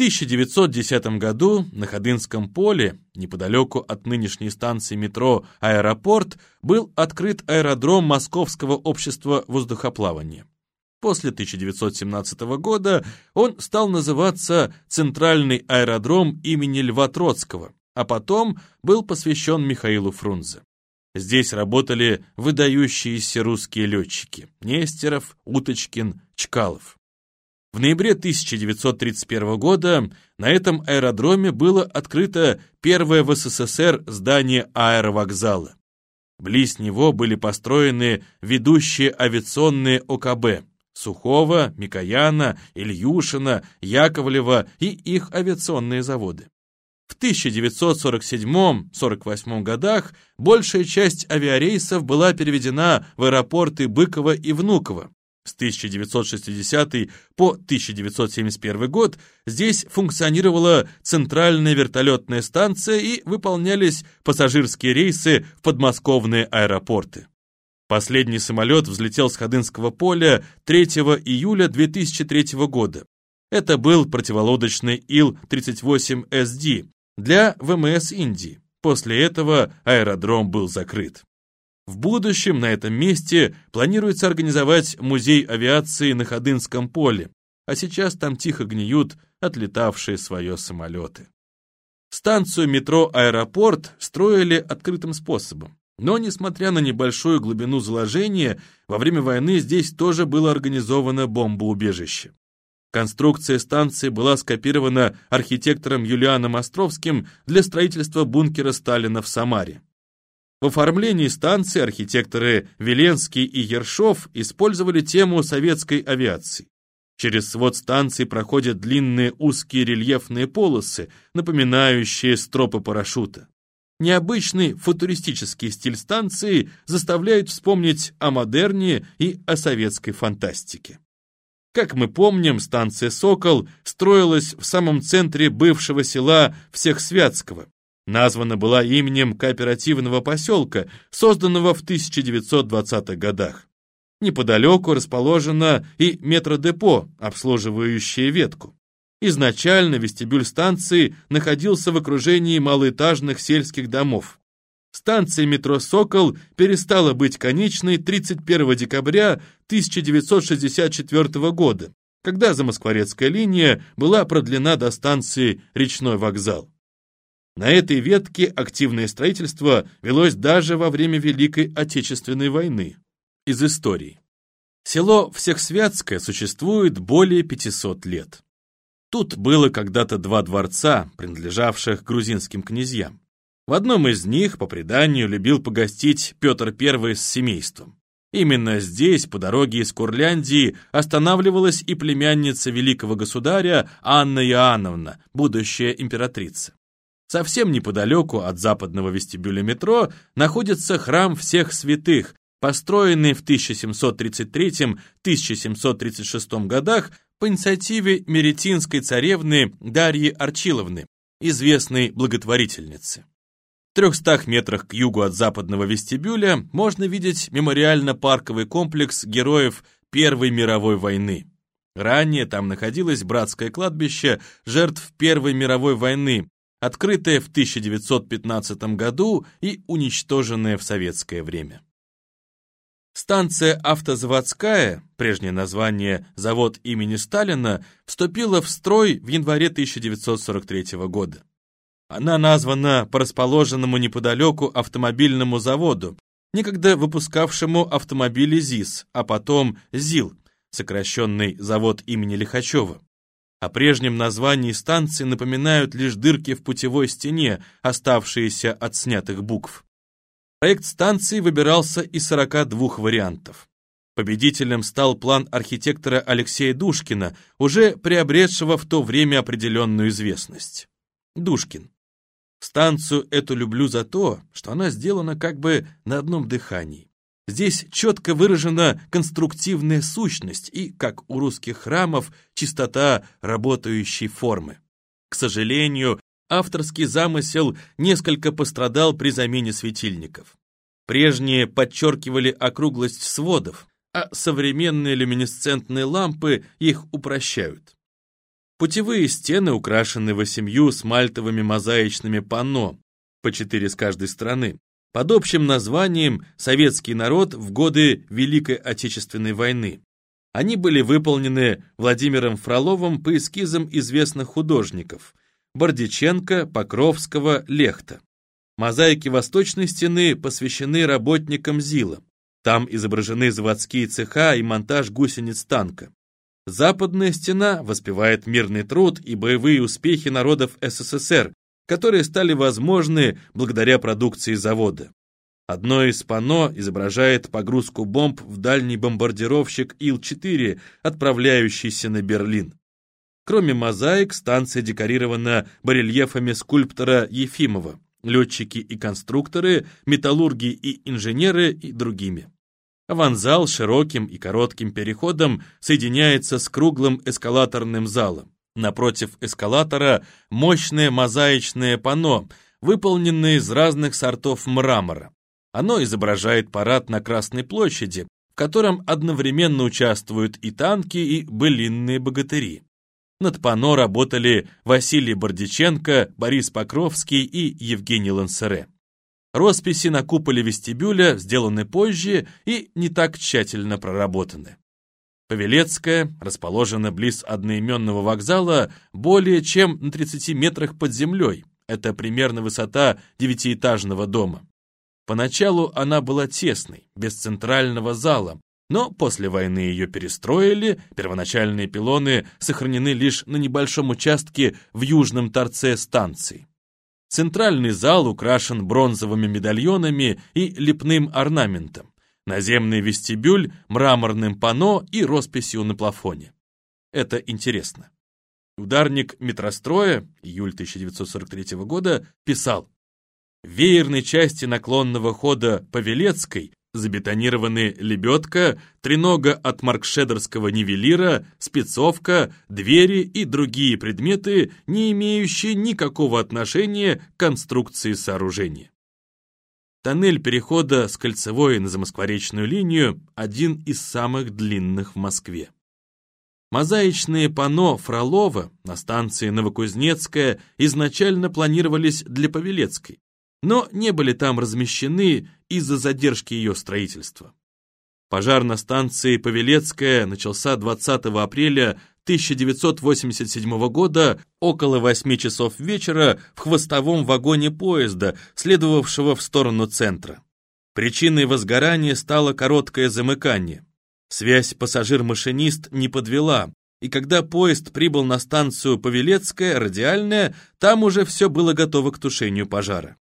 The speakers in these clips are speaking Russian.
1910 году на Ходынском поле, неподалеку от нынешней станции метро «Аэропорт», был открыт аэродром Московского общества воздухоплавания. После 1917 года он стал называться Центральный аэродром имени Льва Троцкого, а потом был посвящен Михаилу Фрунзе. Здесь работали выдающиеся русские летчики – Нестеров, Уточкин, Чкалов. В ноябре 1931 года на этом аэродроме было открыто первое в СССР здание аэровокзала. Близ него были построены ведущие авиационные ОКБ Сухого, Микояна, Ильюшина, Яковлева и их авиационные заводы. В 1947-48 годах большая часть авиарейсов была переведена в аэропорты Быкова и Внуково, с 1960 по 1971 год здесь функционировала центральная вертолетная станция и выполнялись пассажирские рейсы в подмосковные аэропорты. Последний самолет взлетел с Ходынского поля 3 июля 2003 года. Это был противолодочный Ил-38СД для ВМС Индии. После этого аэродром был закрыт. В будущем на этом месте планируется организовать музей авиации на Ходынском поле, а сейчас там тихо гниют отлетавшие свое самолеты. Станцию метро «Аэропорт» строили открытым способом. Но, несмотря на небольшую глубину заложения, во время войны здесь тоже было организовано бомбоубежище. Конструкция станции была скопирована архитектором Юлианом Островским для строительства бункера Сталина в Самаре. В оформлении станции архитекторы Веленский и Ершов использовали тему советской авиации. Через свод станции проходят длинные узкие рельефные полосы, напоминающие стропы парашюта. Необычный футуристический стиль станции заставляет вспомнить о модерне и о советской фантастике. Как мы помним, станция «Сокол» строилась в самом центре бывшего села Всехсвятского, Названа была именем кооперативного поселка, созданного в 1920-х годах. Неподалеку расположено и метродепо, обслуживающее ветку. Изначально вестибюль станции находился в окружении малоэтажных сельских домов. Станция метро «Сокол» перестала быть конечной 31 декабря 1964 года, когда замоскворецкая линия была продлена до станции «Речной вокзал». На этой ветке активное строительство велось даже во время Великой Отечественной войны. Из истории. Село Всехсвятское существует более 500 лет. Тут было когда-то два дворца, принадлежавших грузинским князьям. В одном из них, по преданию, любил погостить Петр I с семейством. Именно здесь, по дороге из Курляндии, останавливалась и племянница великого государя Анна Иоанновна, будущая императрица. Совсем неподалеку от западного вестибюля метро находится храм всех святых, построенный в 1733-1736 годах по инициативе меретинской царевны Дарьи Арчиловны, известной благотворительницы. В 300 метрах к югу от западного вестибюля можно видеть мемориально-парковый комплекс героев Первой мировой войны. Ранее там находилось братское кладбище жертв Первой мировой войны, открытая в 1915 году и уничтоженная в советское время. Станция «Автозаводская», прежнее название «Завод имени Сталина», вступила в строй в январе 1943 года. Она названа по расположенному неподалеку автомобильному заводу, некогда выпускавшему автомобили ЗИС, а потом ЗИЛ, сокращенный завод имени Лихачева. О прежнем названии станции напоминают лишь дырки в путевой стене, оставшиеся от снятых букв. Проект станции выбирался из 42 вариантов. Победителем стал план архитектора Алексея Душкина, уже приобретшего в то время определенную известность. Душкин. Станцию эту люблю за то, что она сделана как бы на одном дыхании. Здесь четко выражена конструктивная сущность и, как у русских храмов, чистота работающей формы. К сожалению, авторский замысел несколько пострадал при замене светильников. Прежние подчеркивали округлость сводов, а современные люминесцентные лампы их упрощают. Путевые стены украшены восемью смальтовыми мозаичными панно, по четыре с каждой стороны, под общим названием «Советский народ в годы Великой Отечественной войны». Они были выполнены Владимиром Фроловым по эскизам известных художников Бордиченко, Покровского, Лехта. Мозаики восточной стены посвящены работникам ЗИЛа. Там изображены заводские цеха и монтаж гусениц танка. Западная стена воспевает мирный труд и боевые успехи народов СССР, которые стали возможны благодаря продукции завода. Одно из панно изображает погрузку бомб в дальний бомбардировщик Ил-4, отправляющийся на Берлин. Кроме мозаик, станция декорирована барельефами скульптора Ефимова, летчики и конструкторы, металлурги и инженеры и другими. Аванзал широким и коротким переходом соединяется с круглым эскалаторным залом. Напротив эскалатора мощное мозаичное панно, выполненное из разных сортов мрамора. Оно изображает парад на Красной площади, в котором одновременно участвуют и танки, и былинные богатыри. Над панно работали Василий Бордиченко, Борис Покровский и Евгений Лансере. Росписи на куполе вестибюля сделаны позже и не так тщательно проработаны. Павелецкая расположена близ одноименного вокзала более чем на 30 метрах под землей. Это примерно высота девятиэтажного дома. Поначалу она была тесной, без центрального зала, но после войны ее перестроили, первоначальные пилоны сохранены лишь на небольшом участке в южном торце станции. Центральный зал украшен бронзовыми медальонами и лепным орнаментом, наземный вестибюль мраморным панно и росписью на плафоне. Это интересно. Ударник метростроя, июль 1943 года, писал «В веерной части наклонного хода Павелецкой забетонированы лебедка, тренога от маркшедерского нивелира, спецовка, двери и другие предметы, не имеющие никакого отношения к конструкции сооружения. Тоннель перехода с кольцевой на замоскворечную линию – один из самых длинных в Москве. Мозаичные панно Фролова на станции Новокузнецкая изначально планировались для Павелецкой, но не были там размещены из-за задержки ее строительства. Пожар на станции Павелецкая начался 20 апреля 1987 года около 8 часов вечера в хвостовом вагоне поезда, следовавшего в сторону центра. Причиной возгорания стало короткое замыкание. Связь пассажир-машинист не подвела, и когда поезд прибыл на станцию Павелецкая, радиальная, там уже все было готово к тушению пожара.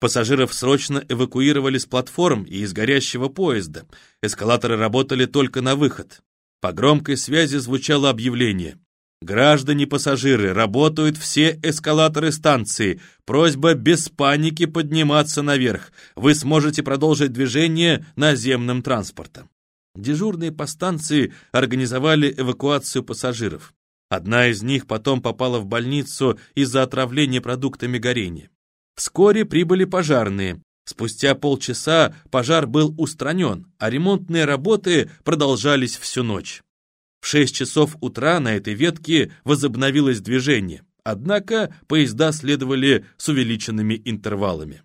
Пассажиров срочно эвакуировали с платформ и из горящего поезда. Эскалаторы работали только на выход. По громкой связи звучало объявление. «Граждане-пассажиры, работают все эскалаторы станции. Просьба без паники подниматься наверх. Вы сможете продолжить движение наземным транспортом». Дежурные по станции организовали эвакуацию пассажиров. Одна из них потом попала в больницу из-за отравления продуктами горения. Вскоре прибыли пожарные. Спустя полчаса пожар был устранен, а ремонтные работы продолжались всю ночь. В 6 часов утра на этой ветке возобновилось движение, однако поезда следовали с увеличенными интервалами.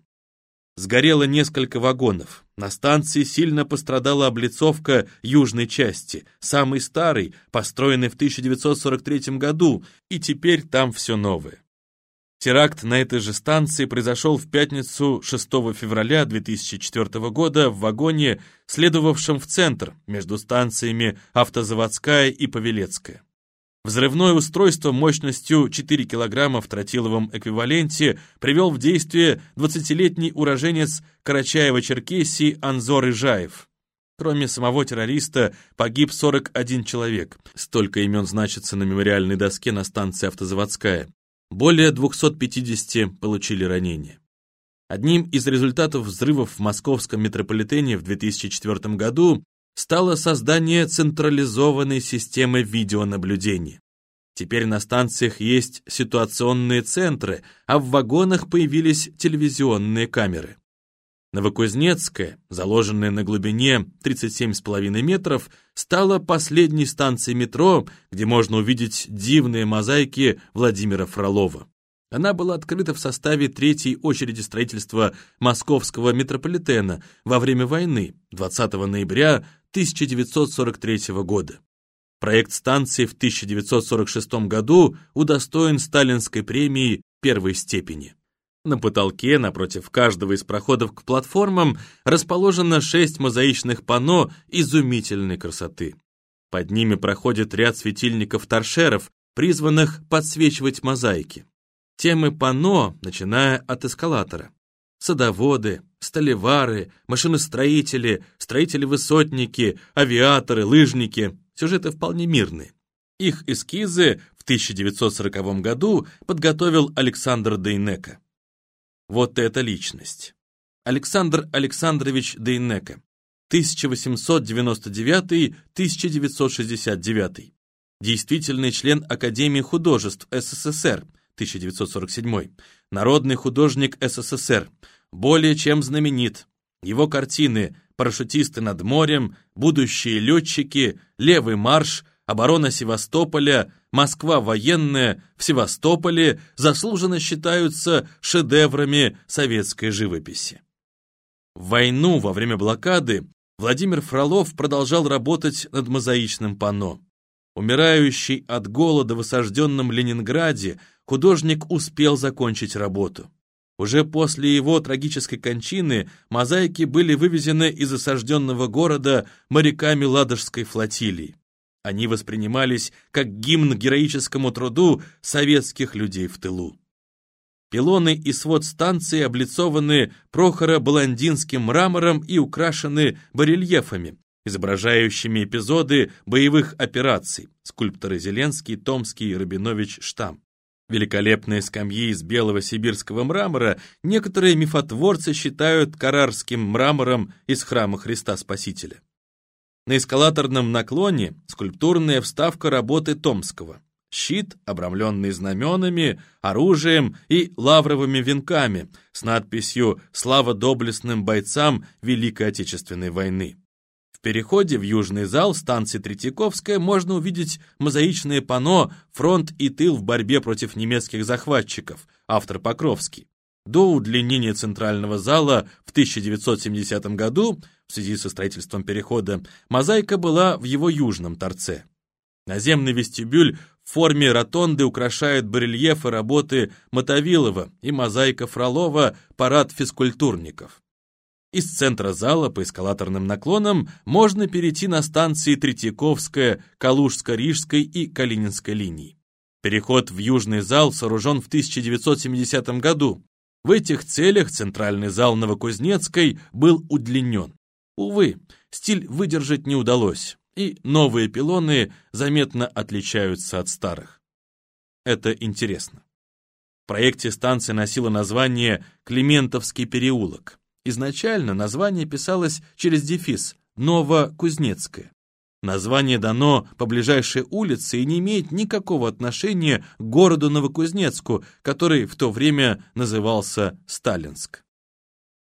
Сгорело несколько вагонов. На станции сильно пострадала облицовка южной части, самой старой, построенной в 1943 году, и теперь там все новое. Теракт на этой же станции произошел в пятницу 6 февраля 2004 года в вагоне, следовавшем в центр, между станциями Автозаводская и Павелецкая. Взрывное устройство мощностью 4 кг в тротиловом эквиваленте привел в действие 20-летний уроженец Карачаева-Черкесии Анзор Ижаев. Кроме самого террориста, погиб 41 человек. Столько имен значится на мемориальной доске на станции Автозаводская. Более 250 получили ранения. Одним из результатов взрывов в московском метрополитене в 2004 году стало создание централизованной системы видеонаблюдения. Теперь на станциях есть ситуационные центры, а в вагонах появились телевизионные камеры. Новокузнецкая, заложенная на глубине 37,5 метров, стала последней станцией метро, где можно увидеть дивные мозаики Владимира Фролова. Она была открыта в составе третьей очереди строительства московского метрополитена во время войны 20 ноября 1943 года. Проект станции в 1946 году удостоен сталинской премии первой степени. На потолке, напротив каждого из проходов к платформам, расположено шесть мозаичных панно изумительной красоты. Под ними проходит ряд светильников-торшеров, призванных подсвечивать мозаики. Темы панно, начиная от эскалатора. Садоводы, столевары, машиностроители, строители-высотники, авиаторы, лыжники. Сюжеты вполне мирные. Их эскизы в 1940 году подготовил Александр Дейнека. Вот эта личность. Александр Александрович Дейнека, 1899-1969, действительный член Академии художеств СССР, 1947, народный художник СССР, более чем знаменит. Его картины «Парашютисты над морем», «Будущие летчики», «Левый марш», «Оборона Севастополя», Москва военная в Севастополе заслуженно считаются шедеврами советской живописи. В войну во время блокады Владимир Фролов продолжал работать над мозаичным панно. Умирающий от голода в осажденном Ленинграде, художник успел закончить работу. Уже после его трагической кончины мозаики были вывезены из осажденного города моряками Ладожской флотилии. Они воспринимались как гимн героическому труду советских людей в тылу. Пилоны и свод станции облицованы прохоро-баландинским мрамором и украшены барельефами, изображающими эпизоды боевых операций, скульпторы Зеленский, Томский, Рабинович, Штам. Великолепные скамьи из белого сибирского мрамора некоторые мифотворцы считают карарским мрамором из храма Христа Спасителя. На эскалаторном наклоне скульптурная вставка работы Томского. Щит, обрамленный знаменами, оружием и лавровыми венками с надписью «Слава доблестным бойцам Великой Отечественной войны». В переходе в южный зал станции Третьяковская можно увидеть мозаичное панно «Фронт и тыл в борьбе против немецких захватчиков», автор Покровский. До удлинения центрального зала в 1970 году, в связи со строительством перехода, мозаика была в его южном торце. Наземный вестибюль в форме ротонды украшает барельефы работы Мотовилова и мозаика Фролова «Парад физкультурников». Из центра зала по эскалаторным наклонам можно перейти на станции Третьяковская, Калужско-Рижской и Калининской линии. Переход в южный зал сооружен в 1970 году. В этих целях центральный зал Новокузнецкой был удлинен. Увы, стиль выдержать не удалось, и новые пилоны заметно отличаются от старых. Это интересно. В проекте станция носила название «Климентовский переулок». Изначально название писалось через дефис «Новокузнецкая». Название дано по ближайшей улице и не имеет никакого отношения к городу Новокузнецку, который в то время назывался Сталинск.